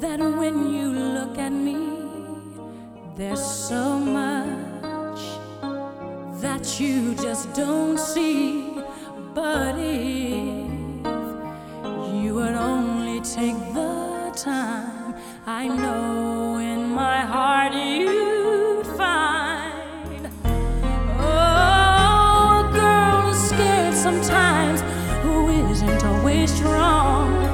that when you look at me, there's so much that you just don't see. But if you would only take the time, I know in my heart you'd find. Oh, a scared sometimes, who isn't always strong.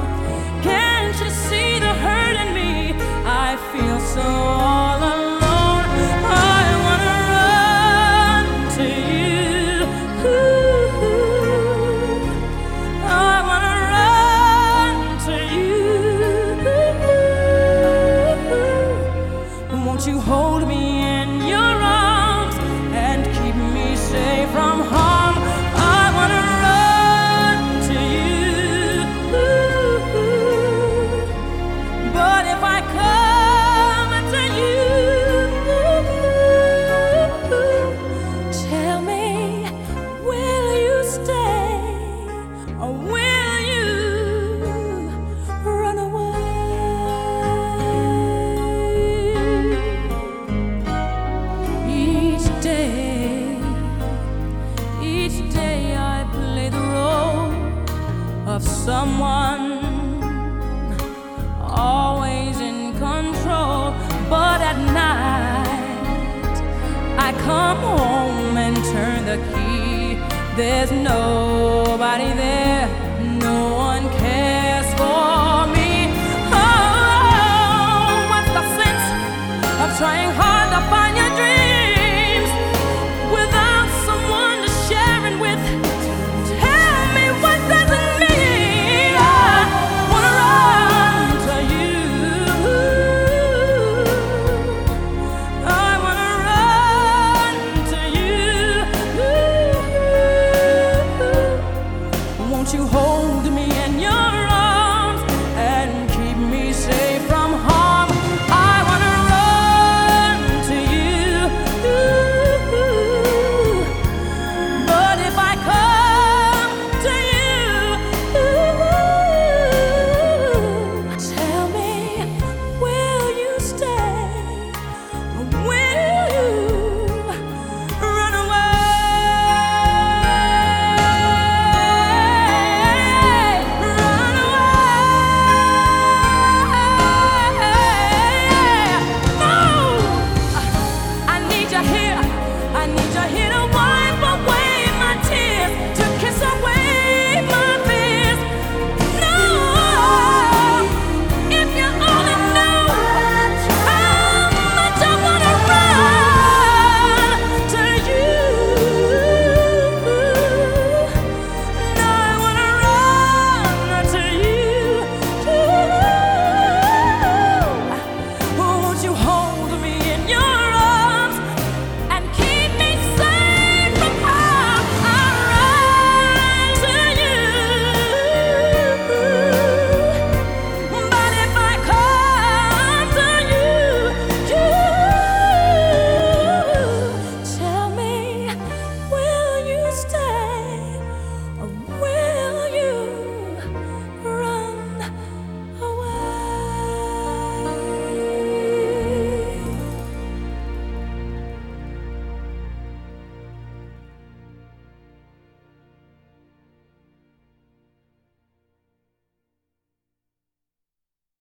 Someone always in control. But at night, I come home and turn the key. There's nobody there, no one cares for me. Oh, what's the sense of trying hard to find your